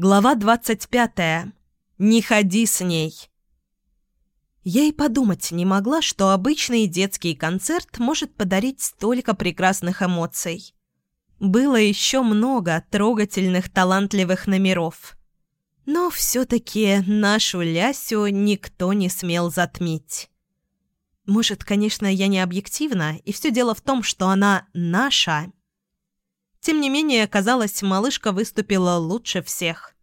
Глава двадцать пятая. Не ходи с ней. Я и подумать не могла, что обычный детский концерт может подарить столько прекрасных эмоций. Было еще много трогательных, талантливых номеров. Но все-таки нашу Лясю никто не смел затмить. Может, конечно, я не объективна, и все дело в том, что она наша. Тем не менее, казалось, малышка выступила лучше всех.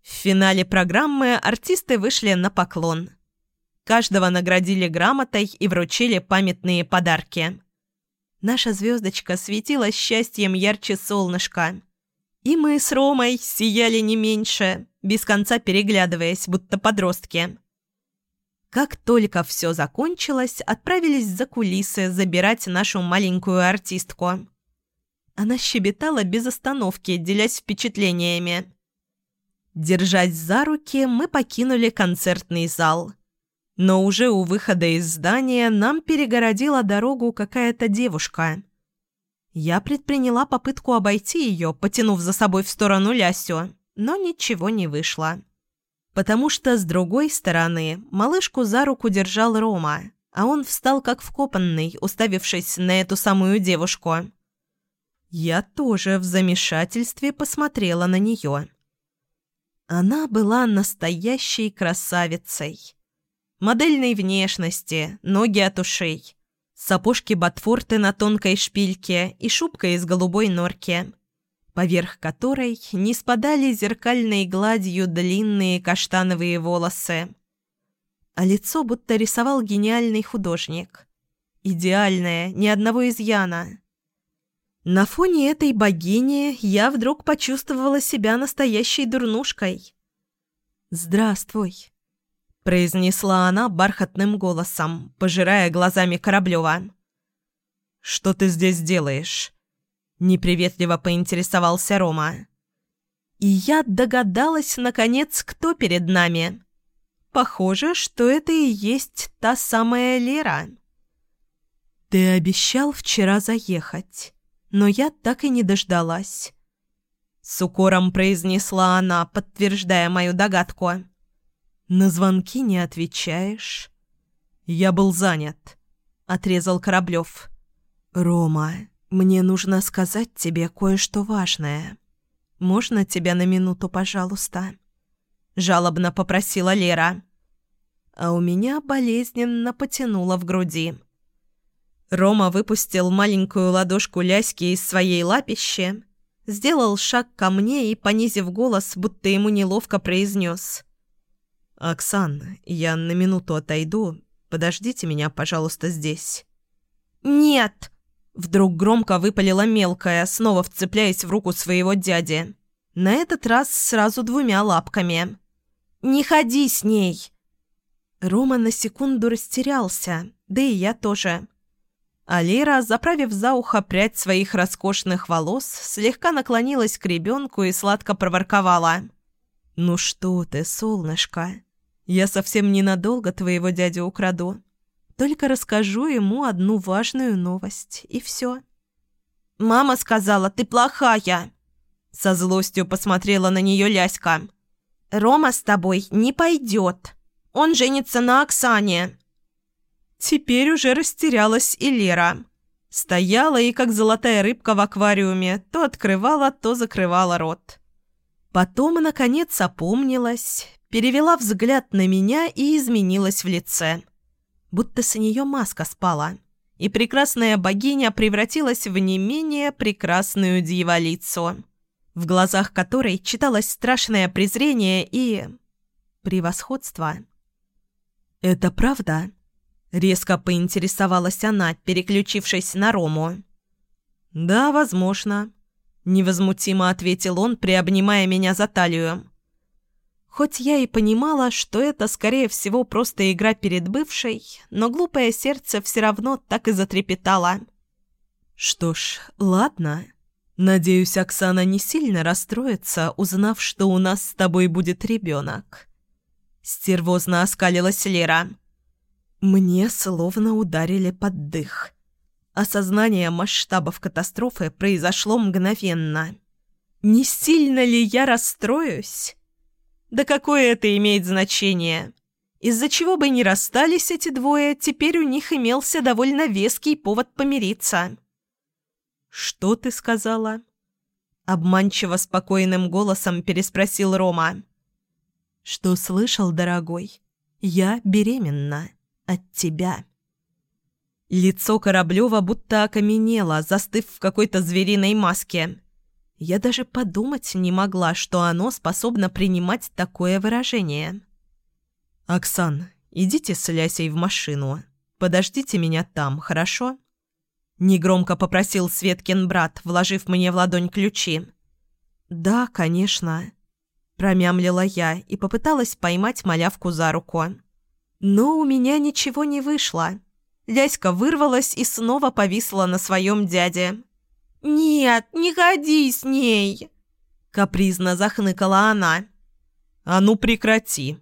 В финале программы артисты вышли на поклон. Каждого наградили грамотой и вручили памятные подарки. Наша звездочка светила счастьем ярче солнышка. И мы с Ромой сияли не меньше, без конца переглядываясь, будто подростки. Как только все закончилось, отправились за кулисы забирать нашу маленькую артистку. Она щебетала без остановки, делясь впечатлениями. Держась за руки, мы покинули концертный зал – но уже у выхода из здания нам перегородила дорогу какая-то девушка. Я предприняла попытку обойти ее, потянув за собой в сторону Лясю, но ничего не вышло. Потому что с другой стороны малышку за руку держал Рома, а он встал как вкопанный, уставившись на эту самую девушку. Я тоже в замешательстве посмотрела на нее. Она была настоящей красавицей модельной внешности, ноги от ушей, сапожки-ботфорты на тонкой шпильке и шубка из голубой норки, поверх которой не спадали зеркальной гладью длинные каштановые волосы. А лицо будто рисовал гениальный художник. Идеальное, ни одного изъяна. На фоне этой богини я вдруг почувствовала себя настоящей дурнушкой. «Здравствуй», произнесла она бархатным голосом, пожирая глазами Кораблева. «Что ты здесь делаешь?» Неприветливо поинтересовался Рома. И я догадалась, наконец, кто перед нами. Похоже, что это и есть та самая Лера. «Ты обещал вчера заехать, но я так и не дождалась». С укором произнесла она, подтверждая мою догадку. На звонки не отвечаешь. Я был занят. Отрезал Кораблев. Рома, мне нужно сказать тебе кое-что важное. Можно тебя на минуту, пожалуйста? Жалобно попросила Лера. А у меня болезненно потянуло в груди. Рома выпустил маленькую ладошку Ляськи из своей лапищи, сделал шаг ко мне и, понизив голос, будто ему неловко произнес – «Оксан, я на минуту отойду. Подождите меня, пожалуйста, здесь». «Нет!» Вдруг громко выпалила мелкая, снова вцепляясь в руку своего дяди. На этот раз сразу двумя лапками. «Не ходи с ней!» Рома на секунду растерялся, да и я тоже. А Лера, заправив за ухо прядь своих роскошных волос, слегка наклонилась к ребенку и сладко проворковала. «Ну что ты, солнышко, я совсем ненадолго твоего дядю украду. Только расскажу ему одну важную новость, и все». «Мама сказала, ты плохая!» Со злостью посмотрела на нее Ляська. «Рома с тобой не пойдет. Он женится на Оксане». Теперь уже растерялась и Лера. Стояла и, как золотая рыбка в аквариуме, то открывала, то закрывала рот. Потом, наконец, опомнилась, перевела взгляд на меня и изменилась в лице. Будто с нее маска спала, и прекрасная богиня превратилась в не менее прекрасную дьяволицу, в глазах которой читалось страшное презрение и... превосходство. «Это правда?» — резко поинтересовалась она, переключившись на Рому. «Да, возможно», — невозмутимо ответил он, приобнимая меня за талию. Хоть я и понимала, что это, скорее всего, просто игра перед бывшей, но глупое сердце все равно так и затрепетало. «Что ж, ладно. Надеюсь, Оксана не сильно расстроится, узнав, что у нас с тобой будет ребенок». Стервозно оскалилась Лера. Мне словно ударили под дых. Осознание масштабов катастрофы произошло мгновенно. Не сильно ли я расстроюсь? Да какое это имеет значение? Из-за чего бы ни расстались эти двое, теперь у них имелся довольно веский повод помириться. «Что ты сказала?» Обманчиво спокойным голосом переспросил Рома. «Что слышал, дорогой? Я беременна. От тебя». Лицо Кораблева будто окаменело, застыв в какой-то звериной маске. Я даже подумать не могла, что оно способно принимать такое выражение. «Оксан, идите с Лясей в машину. Подождите меня там, хорошо?» Негромко попросил Светкин брат, вложив мне в ладонь ключи. «Да, конечно», – промямлила я и попыталась поймать малявку за руку. Но у меня ничего не вышло. Ляська вырвалась и снова повисла на своем дяде. «Нет, не ходи с ней!» Капризно захныкала она. «А ну прекрати!»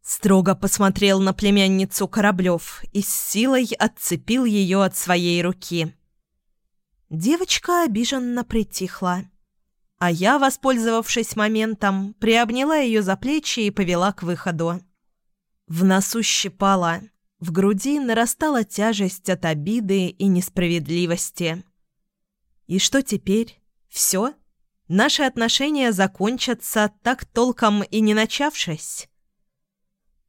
Строго посмотрел на племянницу Кораблев и с силой отцепил ее от своей руки. Девочка обиженно притихла. А я, воспользовавшись моментом, приобняла ее за плечи и повела к выходу. В носу щипала, в груди нарастала тяжесть от обиды и несправедливости. И что теперь? Все? Наши отношения закончатся, так толком и не начавшись?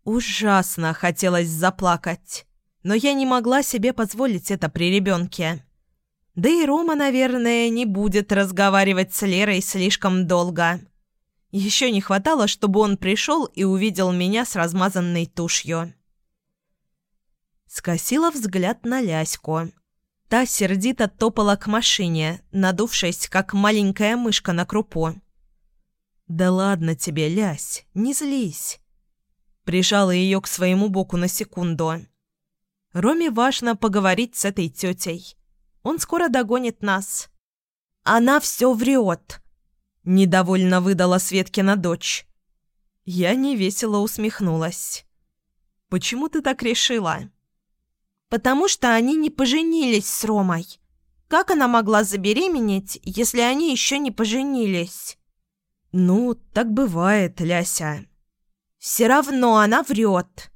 Ужасно хотелось заплакать, но я не могла себе позволить это при ребенке. Да и Рома, наверное, не будет разговаривать с Лерой слишком долго. Еще не хватало, чтобы он пришел и увидел меня с размазанной тушью. Скосила взгляд на Ляську. Та сердито топала к машине, надувшись, как маленькая мышка на крупу. «Да ладно тебе, Лясь, не злись прижала ее к своему боку на секунду. Роме важно поговорить с этой тетей. Он скоро догонит нас. Она все врет. Недовольно выдала Светкина дочь. Я невесело усмехнулась. «Почему ты так решила?» «Потому что они не поженились с Ромой. Как она могла забеременеть, если они еще не поженились?» «Ну, так бывает, Ляся», все равно она врет».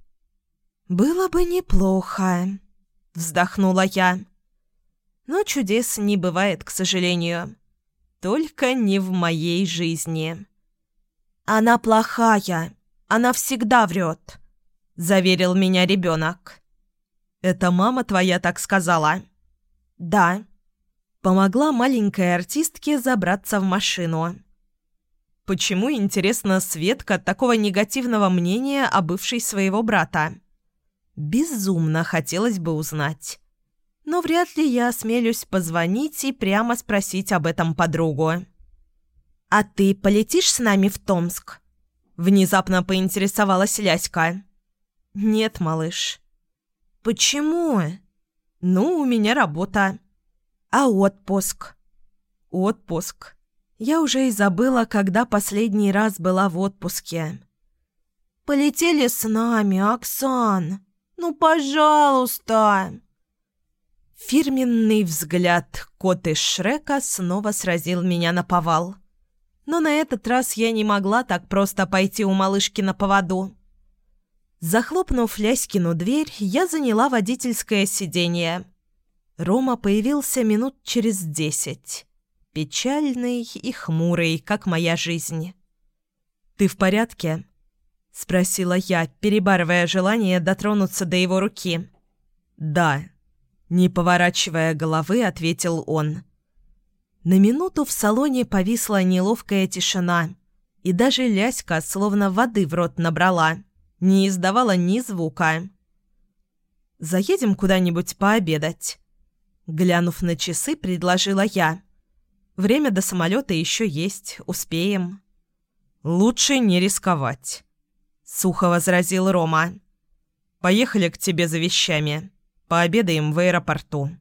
«Было бы неплохо», — вздохнула я. «Но чудес не бывает, к сожалению. Только не в моей жизни». «Она плохая. Она всегда врет», — заверил меня ребенок. «Это мама твоя так сказала?» «Да». Помогла маленькой артистке забраться в машину. Почему, интересно, Светка такого негативного мнения о бывшей своего брата? Безумно хотелось бы узнать. Но вряд ли я осмелюсь позвонить и прямо спросить об этом подругу. «А ты полетишь с нами в Томск?» Внезапно поинтересовалась Ляська. «Нет, малыш». «Почему?» «Ну, у меня работа». «А отпуск?» «Отпуск. Я уже и забыла, когда последний раз была в отпуске. «Полетели с нами, Оксан! Ну, пожалуйста!» Фирменный взгляд кот из Шрека снова сразил меня на повал. Но на этот раз я не могла так просто пойти у малышки на поводу. Захлопнув Ляськину дверь, я заняла водительское сиденье. Рома появился минут через десять печальный и хмурый, как моя жизнь. «Ты в порядке?» — спросила я, перебарывая желание дотронуться до его руки. «Да», — не поворачивая головы, ответил он. На минуту в салоне повисла неловкая тишина, и даже Ляська словно воды в рот набрала, не издавала ни звука. «Заедем куда-нибудь пообедать?» Глянув на часы, предложила я. Время до самолета еще есть, успеем». «Лучше не рисковать», — сухо возразил Рома. «Поехали к тебе за вещами. Пообедаем в аэропорту».